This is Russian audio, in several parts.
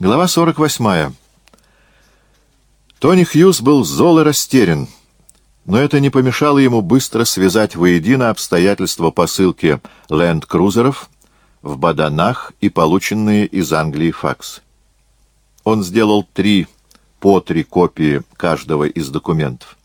Глава 48. Тони Хьюз был зол и растерян, но это не помешало ему быстро связать воедино обстоятельства посылки ленд-крузеров в Баданах и полученные из Англии факсы. Он сделал три по три копии каждого из документов.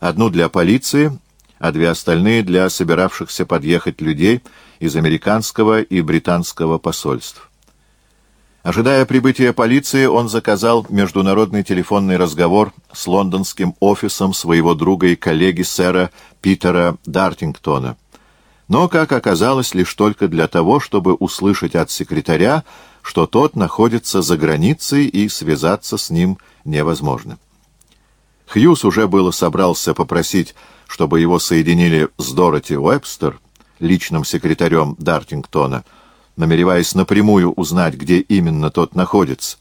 Одну для полиции, а две остальные для собиравшихся подъехать людей из американского и британского посольств. Ожидая прибытия полиции, он заказал международный телефонный разговор с лондонским офисом своего друга и коллеги сэра Питера Дартингтона. Но, как оказалось, лишь только для того, чтобы услышать от секретаря, что тот находится за границей и связаться с ним невозможно. Хьюз уже было собрался попросить, чтобы его соединили с Дороти Уэбстер, личным секретарем Дартингтона, намереваясь напрямую узнать, где именно тот находится.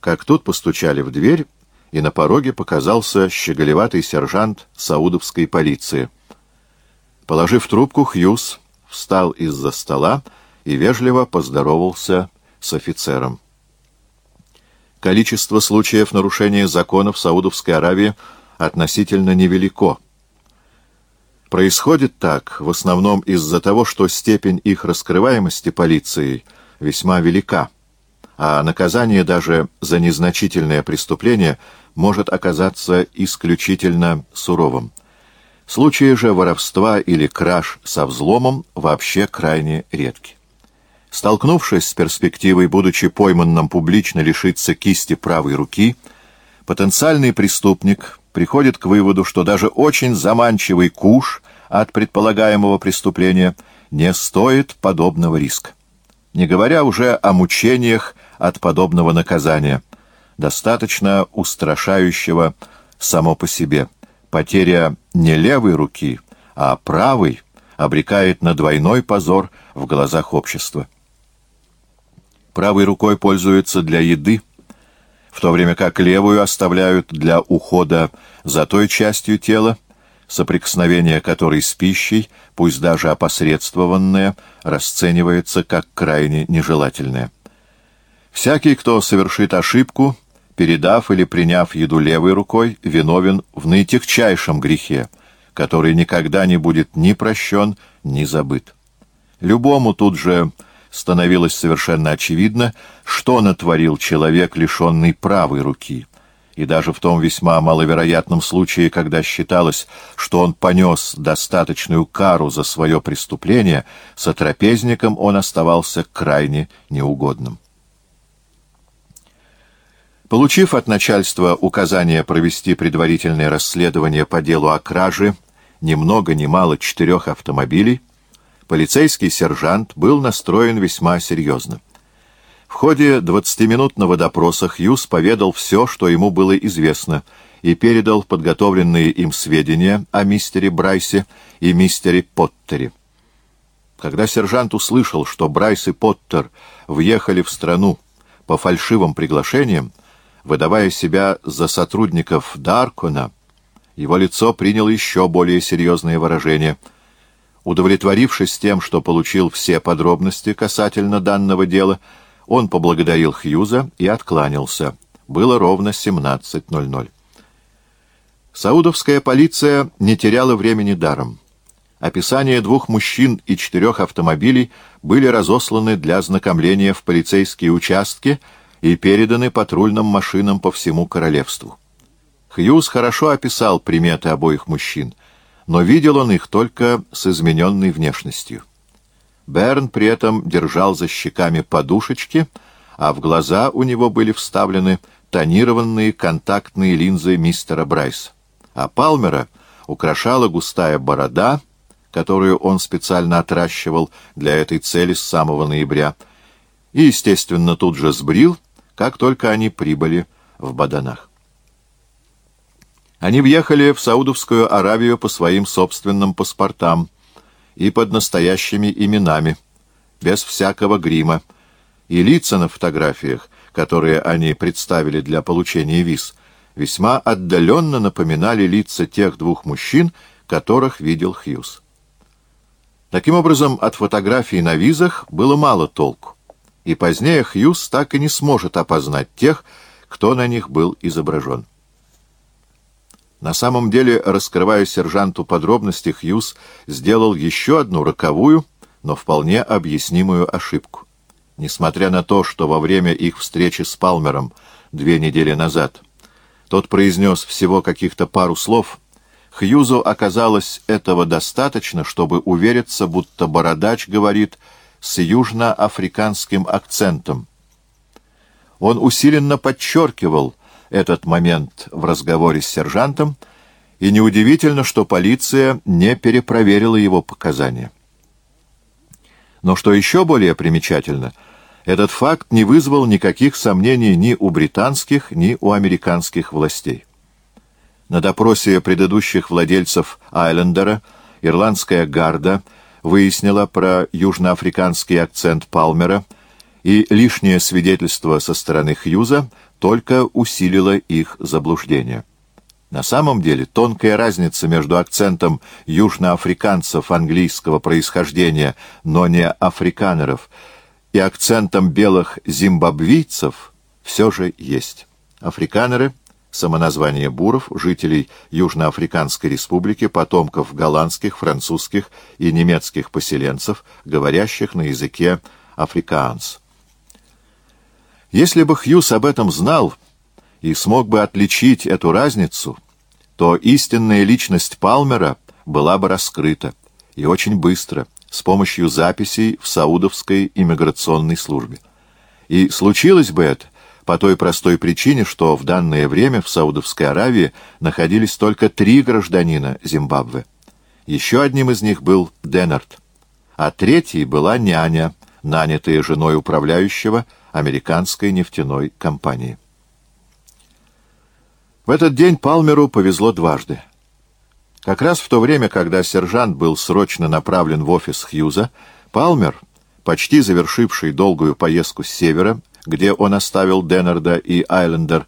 Как тут постучали в дверь, и на пороге показался щеголеватый сержант саудовской полиции. Положив трубку, Хьюз встал из-за стола и вежливо поздоровался с офицером. Количество случаев нарушения законов Саудовской Аравии относительно невелико — Происходит так в основном из-за того, что степень их раскрываемости полицией весьма велика, а наказание даже за незначительное преступление может оказаться исключительно суровым. Случаи же воровства или краж со взломом вообще крайне редки. Столкнувшись с перспективой, будучи пойманным публично лишиться кисти правой руки, потенциальный преступник приходит к выводу, что даже очень заманчивый куш от предполагаемого преступления не стоит подобного риска. Не говоря уже о мучениях от подобного наказания, достаточно устрашающего само по себе. Потеря не левой руки, а правой обрекает на двойной позор в глазах общества. Правой рукой пользуются для еды, в то время как левую оставляют для ухода за той частью тела, соприкосновение которой с пищей, пусть даже опосредствованное, расценивается как крайне нежелательное. Всякий, кто совершит ошибку, передав или приняв еду левой рукой, виновен в наитягчайшем грехе, который никогда не будет ни прощен, ни забыт. Любому тут же становилось совершенно очевидно, что натворил человек, лишенный правой руки. И даже в том весьма маловероятном случае, когда считалось, что он понес достаточную кару за свое преступление, сотрапезником он оставался крайне неугодным. Получив от начальства указание провести предварительное расследование по делу о краже ни много ни мало четырех автомобилей, полицейский сержант был настроен весьма серьезно. В ходе двадцатиминутного допроса Хьюз поведал все, что ему было известно, и передал подготовленные им сведения о мистере Брайсе и мистере Поттере. Когда сержант услышал, что Брайс и Поттер въехали в страну по фальшивым приглашениям, выдавая себя за сотрудников Даркона, его лицо приняло еще более серьезные выражения — Удовлетворившись тем, что получил все подробности касательно данного дела, он поблагодарил Хьюза и откланялся. Было ровно 17.00. Саудовская полиция не теряла времени даром. Описания двух мужчин и четырех автомобилей были разосланы для ознакомления в полицейские участки и переданы патрульным машинам по всему королевству. Хьюз хорошо описал приметы обоих мужчин — но видел он их только с измененной внешностью. Берн при этом держал за щеками подушечки, а в глаза у него были вставлены тонированные контактные линзы мистера Брайса. А Палмера украшала густая борода, которую он специально отращивал для этой цели с самого ноября, и, естественно, тут же сбрил, как только они прибыли в Баданах. Они въехали в Саудовскую Аравию по своим собственным паспортам и под настоящими именами, без всякого грима, и лица на фотографиях, которые они представили для получения виз, весьма отдаленно напоминали лица тех двух мужчин, которых видел Хьюз. Таким образом, от фотографий на визах было мало толку. и позднее Хьюз так и не сможет опознать тех, кто на них был изображен. На самом деле, раскрывая сержанту подробности, Хьюз сделал еще одну роковую, но вполне объяснимую ошибку. Несмотря на то, что во время их встречи с Палмером две недели назад тот произнес всего каких-то пару слов, Хьюзу оказалось этого достаточно, чтобы увериться, будто бородач говорит с южноафриканским акцентом. Он усиленно подчеркивал этот момент в разговоре с сержантом, и неудивительно, что полиция не перепроверила его показания. Но что еще более примечательно, этот факт не вызвал никаких сомнений ни у британских, ни у американских властей. На допросе предыдущих владельцев Айлендера ирландская гарда выяснила про южноафриканский акцент Палмера, и лишнее свидетельство со стороны Хьюза только усилило их заблуждение. На самом деле тонкая разница между акцентом южноафриканцев английского происхождения, но не африканеров, и акцентом белых зимбабвийцев все же есть. Африканеры — самоназвание буров, жителей Южноафриканской республики, потомков голландских, французских и немецких поселенцев, говорящих на языке африкаанс. Если бы Хьюз об этом знал, и смог бы отличить эту разницу, то истинная личность Палмера была бы раскрыта, и очень быстро, с помощью записей в Саудовской иммиграционной службе. И случилось бы это по той простой причине, что в данное время в Саудовской Аравии находились только три гражданина Зимбабве. Еще одним из них был Деннард, а третьей была няня, нанятая женой управляющего американской нефтяной компании. В этот день Палмеру повезло дважды. Как раз в то время, когда сержант был срочно направлен в офис Хьюза, Палмер, почти завершивший долгую поездку с севера, где он оставил Деннерда и Айлендер,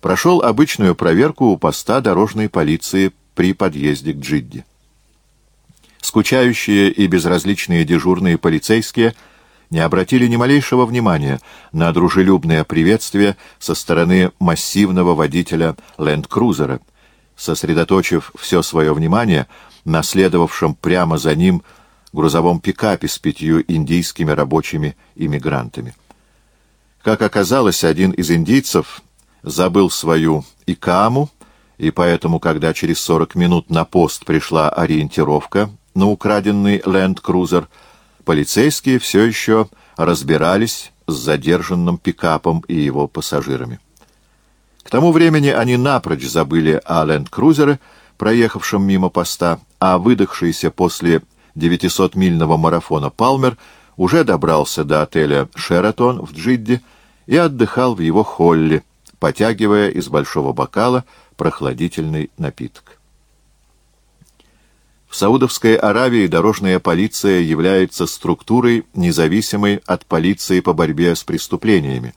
прошел обычную проверку у поста дорожной полиции при подъезде к Джидди. Скучающие и безразличные дежурные полицейские – не обратили ни малейшего внимания на дружелюбное приветствие со стороны массивного водителя ленд-крузера, сосредоточив все свое внимание на следовавшем прямо за ним грузовом пикапе с пятью индийскими рабочими иммигрантами. Как оказалось, один из индийцев забыл свою икаму, и поэтому, когда через сорок минут на пост пришла ориентировка на украденный ленд-крузер, полицейские все еще разбирались с задержанным пикапом и его пассажирами. К тому времени они напрочь забыли о ленд-крузере, проехавшем мимо поста, а выдохшийся после 900-мильного марафона Палмер уже добрался до отеля «Шератон» в Джидде и отдыхал в его холле, потягивая из большого бокала прохладительный напиток. В Саудовской Аравии дорожная полиция является структурой, независимой от полиции по борьбе с преступлениями.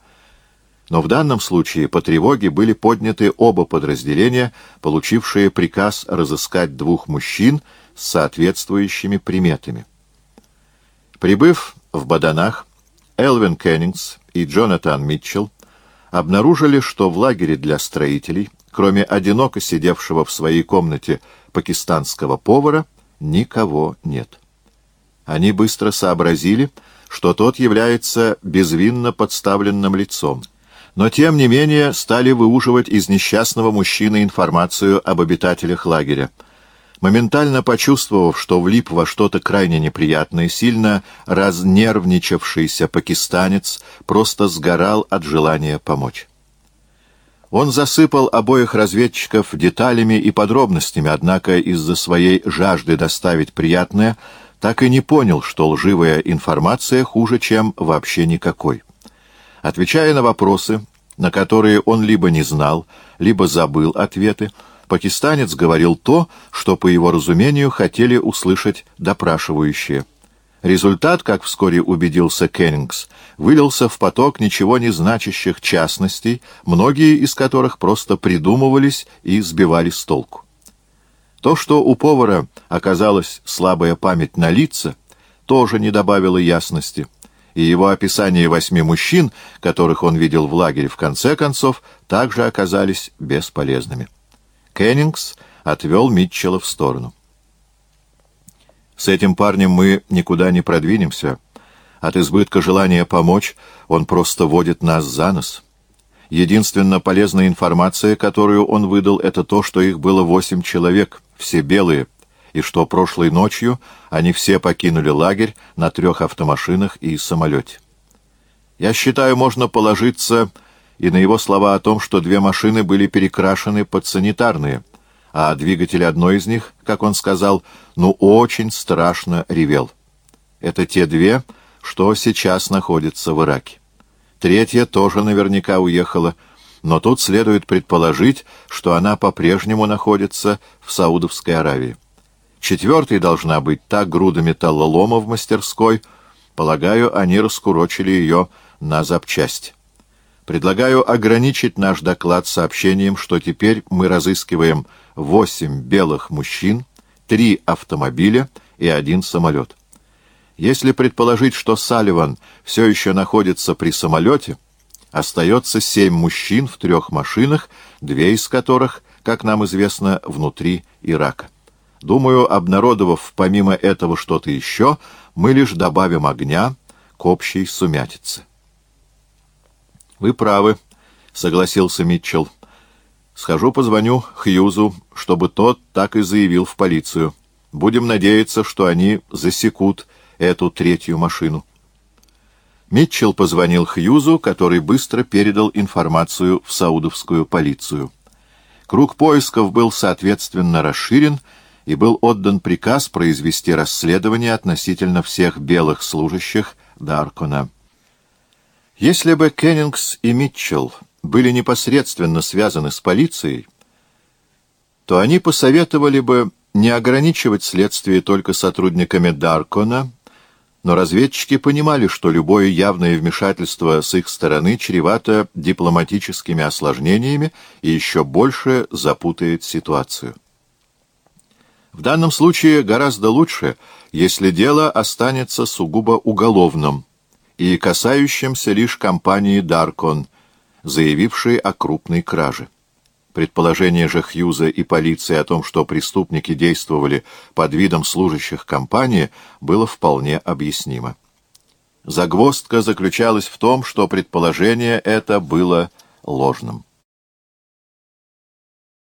Но в данном случае по тревоге были подняты оба подразделения, получившие приказ разыскать двух мужчин с соответствующими приметами. Прибыв в Баданах, Элвин Кеннингс и Джонатан Митчелл обнаружили, что в лагере для строителей, кроме одиноко сидевшего в своей комнате пакистанского повара никого нет. Они быстро сообразили, что тот является безвинно подставленным лицом, но тем не менее стали выуживать из несчастного мужчины информацию об обитателях лагеря. Моментально почувствовав, что влип во что-то крайне неприятное, сильно разнервничавшийся пакистанец просто сгорал от желания помочь. Он засыпал обоих разведчиков деталями и подробностями, однако из-за своей жажды доставить приятное так и не понял, что лживая информация хуже, чем вообще никакой. Отвечая на вопросы, на которые он либо не знал, либо забыл ответы, пакистанец говорил то, что, по его разумению, хотели услышать допрашивающие. Результат, как вскоре убедился Кеннингс, вылился в поток ничего не значащих частностей, многие из которых просто придумывались и сбивали с толку. То, что у повара оказалась слабая память на лица, тоже не добавило ясности, и его описание восьми мужчин, которых он видел в лагере, в конце концов, также оказались бесполезными. Кеннингс отвел Митчелла в сторону. «С этим парнем мы никуда не продвинемся. От избытка желания помочь он просто водит нас за нос. Единственно полезная информация, которую он выдал, это то, что их было восемь человек, все белые, и что прошлой ночью они все покинули лагерь на трех автомашинах и самолете. Я считаю, можно положиться и на его слова о том, что две машины были перекрашены под санитарные, а двигатель одной из них, как он сказал, ну очень страшно ревел. Это те две, что сейчас находятся в Ираке. Третья тоже наверняка уехала, но тут следует предположить, что она по-прежнему находится в Саудовской Аравии. Четвертой должна быть та груда металлолома в мастерской. Полагаю, они раскурочили ее на запчасть. Предлагаю ограничить наш доклад сообщением, что теперь мы разыскиваем восемь белых мужчин, три автомобиля и один самолет. Если предположить, что Салливан все еще находится при самолете, остается семь мужчин в трех машинах, две из которых, как нам известно, внутри Ирака. Думаю, обнародовав помимо этого что-то еще, мы лишь добавим огня к общей сумятице. «Вы правы», — согласился Митчелл. «Схожу позвоню Хьюзу, чтобы тот так и заявил в полицию. Будем надеяться, что они засекут эту третью машину. Митчелл позвонил Хьюзу, который быстро передал информацию в саудовскую полицию. Круг поисков был, соответственно, расширен, и был отдан приказ произвести расследование относительно всех белых служащих Даркона. Если бы Кеннингс и Митчелл были непосредственно связаны с полицией, то они посоветовали бы не ограничивать следствие только сотрудниками Даркона, но разведчики понимали, что любое явное вмешательство с их стороны чревато дипломатическими осложнениями и еще больше запутает ситуацию. В данном случае гораздо лучше, если дело останется сугубо уголовным и касающимся лишь компании «Даркон», заявившей о крупной краже. Предположение же Хьюза и полиции о том, что преступники действовали под видом служащих компании, было вполне объяснимо. Загвоздка заключалась в том, что предположение это было ложным.